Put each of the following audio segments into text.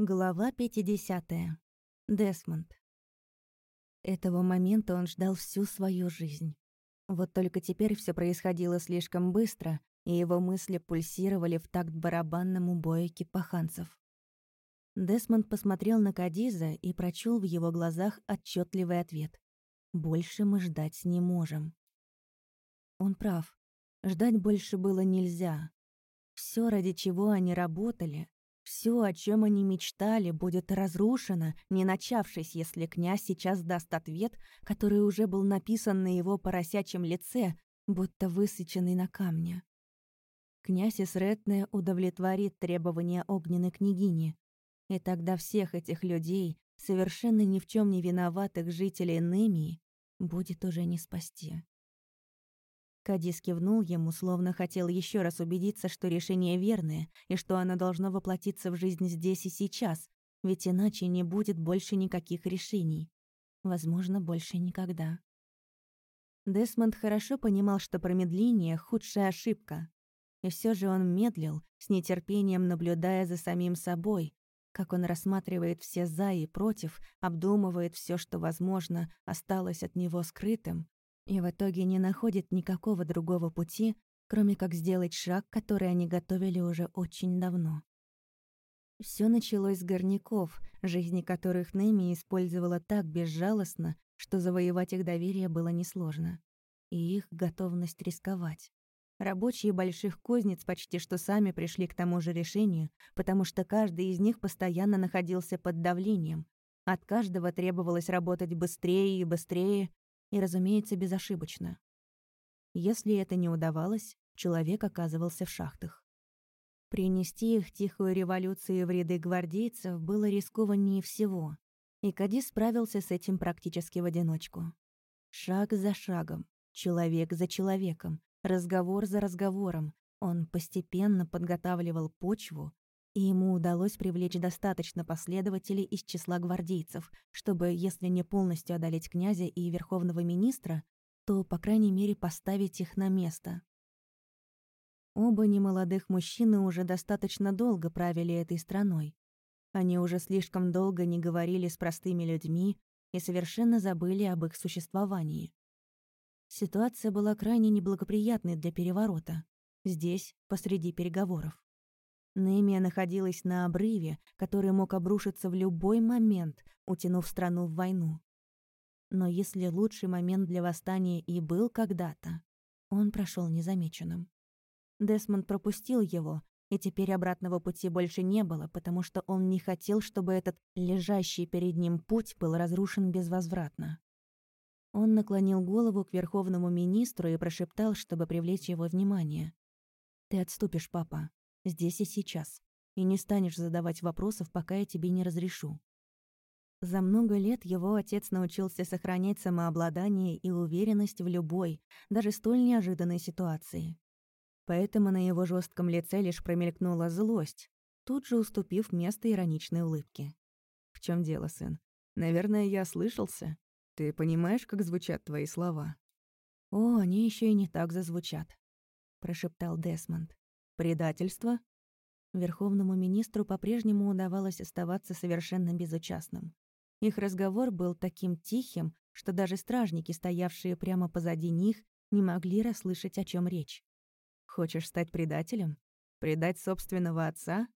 Глава 50. Десмонд. Этого момента он ждал всю свою жизнь. Вот только теперь все происходило слишком быстро, и его мысли пульсировали в такт барабанному бою кипаханцев. Десмонд посмотрел на Кадиза и прочел в его глазах отчетливый ответ. «Больше мы ждать не можем». Он прав. Ждать больше было нельзя. Все, ради чего они работали, все, о чем они мечтали, будет разрушено, не начавшись, если князь сейчас даст ответ, который уже был написан на его поросячьем лице, будто высеченный на камне. Князь Исретне удовлетворит требования огненной княгини, и тогда всех этих людей, совершенно ни в чем не виноватых жителей Немии, будет уже не спасти. Кадис кивнул ему, словно хотел еще раз убедиться, что решение верное и что оно должно воплотиться в жизнь здесь и сейчас, ведь иначе не будет больше никаких решений. Возможно, больше никогда. Десмонд хорошо понимал, что промедление — худшая ошибка. И все же он медлил, с нетерпением наблюдая за самим собой, как он рассматривает все «за» и «против», обдумывает все, что, возможно, осталось от него скрытым, и в итоге не находит никакого другого пути, кроме как сделать шаг, который они готовили уже очень давно. Все началось с горняков, жизни которых Нэми использовала так безжалостно, что завоевать их доверие было несложно. И их готовность рисковать. Рабочие больших кузниц почти что сами пришли к тому же решению, потому что каждый из них постоянно находился под давлением. От каждого требовалось работать быстрее и быстрее, и, разумеется, безошибочно. Если это не удавалось, человек оказывался в шахтах. Принести их тихую революцию в ряды гвардейцев было рискованнее всего, и Кади справился с этим практически в одиночку. Шаг за шагом, человек за человеком, разговор за разговором, он постепенно подготавливал почву, и ему удалось привлечь достаточно последователей из числа гвардейцев, чтобы, если не полностью одолеть князя и верховного министра, то, по крайней мере, поставить их на место. Оба немолодых мужчины уже достаточно долго правили этой страной. Они уже слишком долго не говорили с простыми людьми и совершенно забыли об их существовании. Ситуация была крайне неблагоприятной для переворота. Здесь, посреди переговоров. Немия находилась на обрыве, который мог обрушиться в любой момент, утянув страну в войну. Но если лучший момент для восстания и был когда-то, он прошел незамеченным. Десмонд пропустил его, и теперь обратного пути больше не было, потому что он не хотел, чтобы этот лежащий перед ним путь был разрушен безвозвратно. Он наклонил голову к верховному министру и прошептал, чтобы привлечь его внимание. «Ты отступишь, папа здесь и сейчас, и не станешь задавать вопросов, пока я тебе не разрешу. За много лет его отец научился сохранять самообладание и уверенность в любой, даже столь неожиданной ситуации. Поэтому на его жестком лице лишь промелькнула злость, тут же уступив место ироничной улыбке. «В чем дело, сын? Наверное, я слышался. Ты понимаешь, как звучат твои слова?» «О, они еще и не так зазвучат», — прошептал Десмонд. Предательство? Верховному министру по-прежнему удавалось оставаться совершенно безучастным. Их разговор был таким тихим, что даже стражники, стоявшие прямо позади них, не могли расслышать, о чем речь. «Хочешь стать предателем? Предать собственного отца?»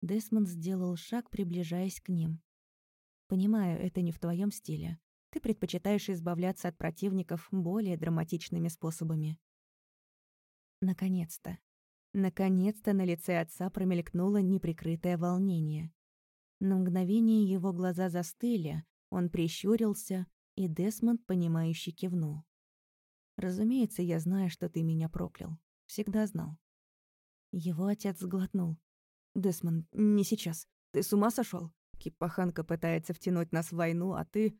Десмонд сделал шаг, приближаясь к ним. «Понимаю, это не в твоем стиле. Ты предпочитаешь избавляться от противников более драматичными способами». Наконец-то. Наконец-то на лице отца промелькнуло неприкрытое волнение. На мгновение его глаза застыли, он прищурился, и Десмонд, понимающе кивнул. «Разумеется, я знаю, что ты меня проклял. Всегда знал». Его отец сглотнул. «Десмонд, не сейчас. Ты с ума сошел? Кипаханка пытается втянуть нас в войну, а ты...»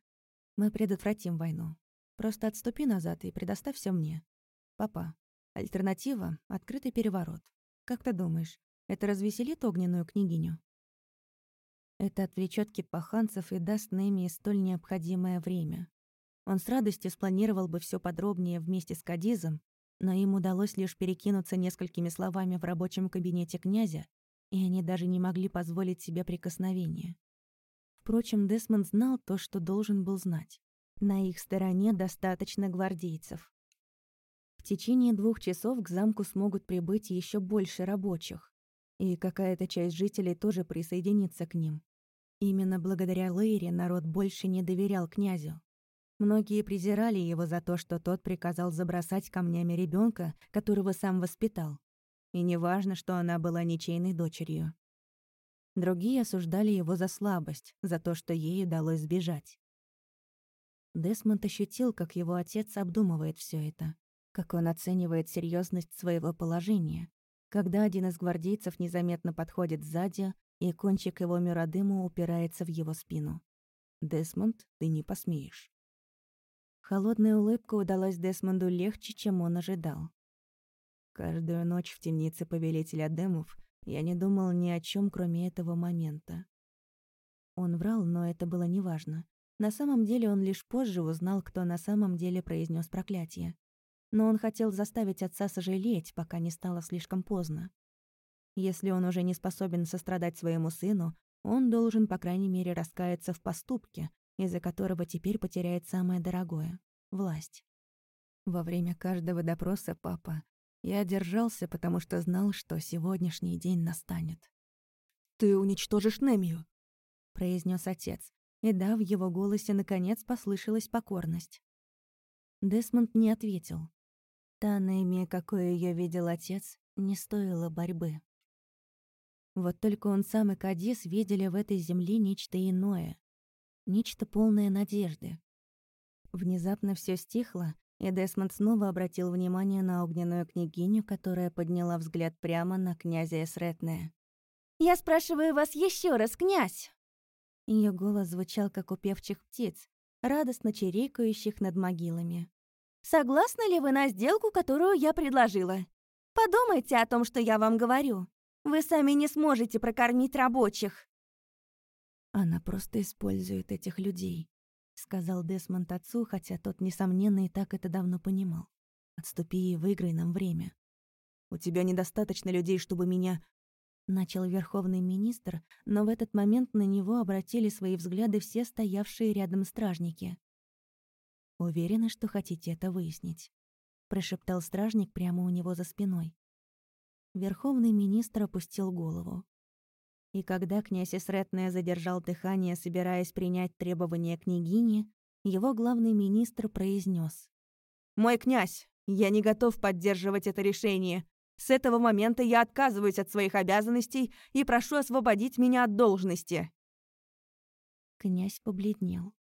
«Мы предотвратим войну. Просто отступи назад и предоставь все мне. Папа, Альтернатива — открытый переворот. Как ты думаешь, это развеселит огненную княгиню? Это отвлечет кипаханцев и даст Неми столь необходимое время. Он с радостью спланировал бы все подробнее вместе с Кадизом, но им удалось лишь перекинуться несколькими словами в рабочем кабинете князя, и они даже не могли позволить себе прикосновения. Впрочем, Десмонд знал то, что должен был знать. На их стороне достаточно гвардейцев. Течение двух часов к замку смогут прибыть еще больше рабочих, и какая-то часть жителей тоже присоединится к ним. Именно благодаря Лейре народ больше не доверял князю. Многие презирали его за то, что тот приказал забросать камнями ребенка, которого сам воспитал. И неважно, что она была ничейной дочерью. Другие осуждали его за слабость, за то, что ей удалось сбежать. Десмонд ощутил, как его отец обдумывает все это, как он оценивает серьезность своего положения, когда один из гвардейцев незаметно подходит сзади, и кончик его миродыму упирается в его спину. «Десмонд, ты не посмеешь». Холодная улыбка удалась Десмонду легче, чем он ожидал. Каждую ночь в темнице Повелителя Демов я не думал ни о чем, кроме этого момента. Он врал, но это было неважно. На самом деле он лишь позже узнал, кто на самом деле произнес проклятие. Но он хотел заставить отца сожалеть, пока не стало слишком поздно. Если он уже не способен сострадать своему сыну, он должен, по крайней мере, раскаяться в поступке, из-за которого теперь потеряет самое дорогое — власть. Во время каждого допроса папа я держался, потому что знал, что сегодняшний день настанет. «Ты уничтожишь Немию», — произнес отец, и да, в его голосе наконец послышалась покорность. Десмонд не ответил. Та Немия, какой ее видел отец, не стоила борьбы. Вот только он сам и Кадис видели в этой земле нечто иное, нечто полное надежды. Внезапно все стихло, и Десмонд снова обратил внимание на огненную княгиню, которая подняла взгляд прямо на князя Эсретне. «Я спрашиваю вас еще раз, князь!» Ее голос звучал, как у певчих птиц, радостно чирикающих над могилами. «Согласны ли вы на сделку, которую я предложила? Подумайте о том, что я вам говорю. Вы сами не сможете прокормить рабочих. «Она просто использует этих людей», — сказал Десмонд отцу, хотя тот, несомненно, и так это давно понимал. «Отступи и выиграй нам время. У тебя недостаточно людей, чтобы меня...» Начал верховный министр, но в этот момент на него обратили свои взгляды все стоявшие рядом стражники. «Уверены, что хотите это выяснить?» — прошептал стражник прямо у него за спиной. Верховный министр опустил голову. И когда князь Исретная задержал дыхание, собираясь принять требования княгини, его главный министр произнес: «Мой князь, я не готов поддерживать это решение. С этого момента я отказываюсь от своих обязанностей и прошу освободить меня от должности». Князь побледнел.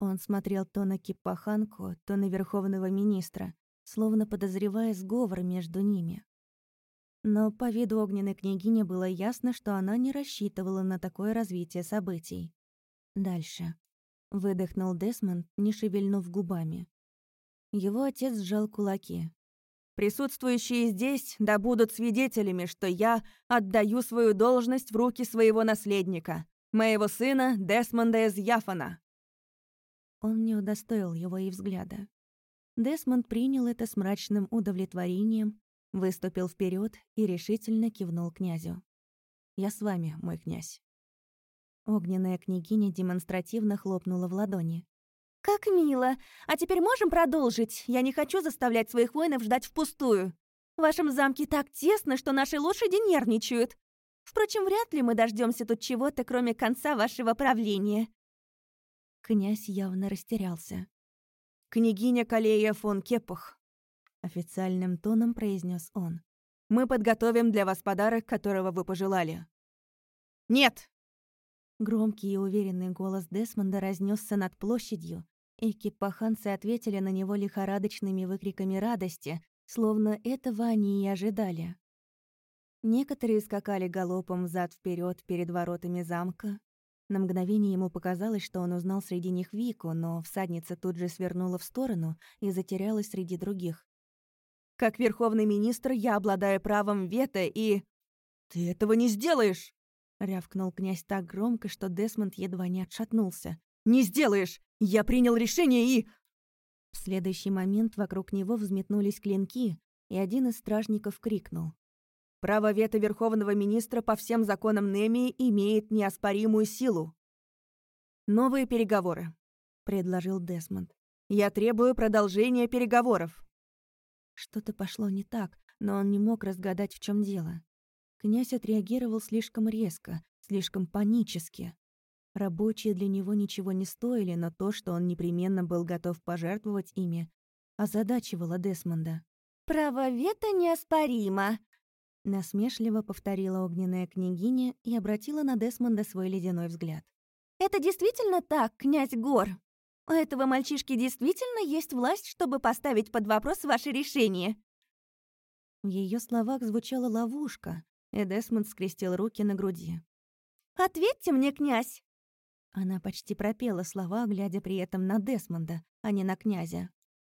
Он смотрел то на Кипаханку, то на верховного министра, словно подозревая сговор между ними. Но по виду огненной княгини было ясно, что она не рассчитывала на такое развитие событий. Дальше. Выдохнул Десмонд, не шевельнув губами. Его отец сжал кулаки. «Присутствующие здесь да будут свидетелями, что я отдаю свою должность в руки своего наследника, моего сына Десмонда из Яфана». Он не удостоил его и взгляда. Десмонд принял это с мрачным удовлетворением Выступил вперед и решительно кивнул князю. «Я с вами, мой князь». Огненная княгиня демонстративно хлопнула в ладони. «Как мило! А теперь можем продолжить? Я не хочу заставлять своих воинов ждать впустую. В вашем замке так тесно, что наши лошади нервничают. Впрочем, вряд ли мы дождемся тут чего-то, кроме конца вашего правления». Князь явно растерялся. «Княгиня Калея фон Кепах, официальным тоном произнес он. Мы подготовим для вас подарок, которого вы пожелали. Нет. Громкий и уверенный голос Десмонда разнесся над площадью, и кипаханцы ответили на него лихорадочными выкриками радости, словно этого они и ожидали. Некоторые скакали галопом зад вперед перед воротами замка. На мгновение ему показалось, что он узнал среди них Вику, но всадница тут же свернула в сторону и затерялась среди других. Как верховный министр я обладаю правом вето и... Ты этого не сделаешь!» Рявкнул князь так громко, что Десмонд едва не отшатнулся. «Не сделаешь! Я принял решение и...» В следующий момент вокруг него взметнулись клинки, и один из стражников крикнул. Право вето Верховного Министра по всем законам Немии имеет неоспоримую силу. «Новые переговоры», — предложил Десмонд. «Я требую продолжения переговоров». Что-то пошло не так, но он не мог разгадать, в чем дело. Князь отреагировал слишком резко, слишком панически. Рабочие для него ничего не стоили, но то, что он непременно был готов пожертвовать ими, озадачивало Десмонда. «Право вето неоспоримо», — насмешливо повторила огненная княгиня и обратила на Десмонда свой ледяной взгляд. «Это действительно так, князь Гор? У этого мальчишки действительно есть власть, чтобы поставить под вопрос ваше решение?» В ее словах звучала ловушка, и Десмонд скрестил руки на груди. «Ответьте мне, князь!» Она почти пропела слова, глядя при этом на Десмонда, а не на князя.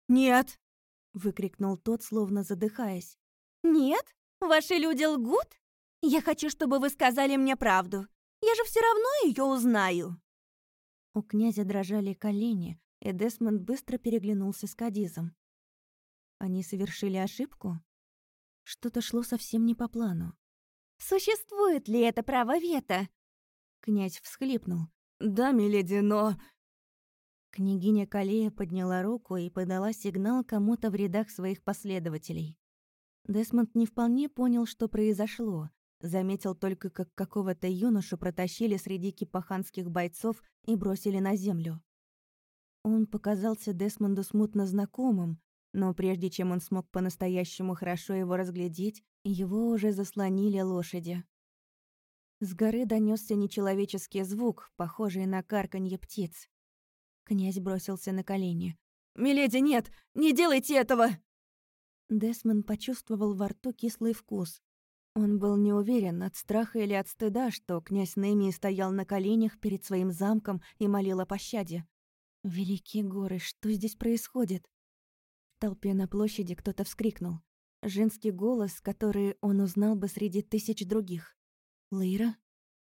«Нет!» — выкрикнул тот, словно задыхаясь. «Нет? Ваши люди лгут? Я хочу, чтобы вы сказали мне правду. Я же все равно ее узнаю!» У князя дрожали колени, и Десмонд быстро переглянулся с Кадизом. Они совершили ошибку? Что-то шло совсем не по плану. «Существует ли это право вето?» Князь всхлипнул. «Да, миледи, но...» Княгиня Калея подняла руку и подала сигнал кому-то в рядах своих последователей. Десмонд не вполне понял, что произошло. Заметил только, как какого-то юношу протащили среди кипаханских бойцов и бросили на землю. Он показался Десмонду смутно знакомым, но прежде чем он смог по-настоящему хорошо его разглядеть, его уже заслонили лошади. С горы донесся нечеловеческий звук, похожий на карканье птиц. Князь бросился на колени. «Миледи, нет! Не делайте этого!» Десмон почувствовал во рту кислый вкус. Он был не уверен, от страха или от стыда, что князь Немии стоял на коленях перед своим замком и молил о пощаде. «Великие горы, что здесь происходит?» В толпе на площади кто-то вскрикнул. Женский голос, который он узнал бы среди тысяч других. «Лейра?»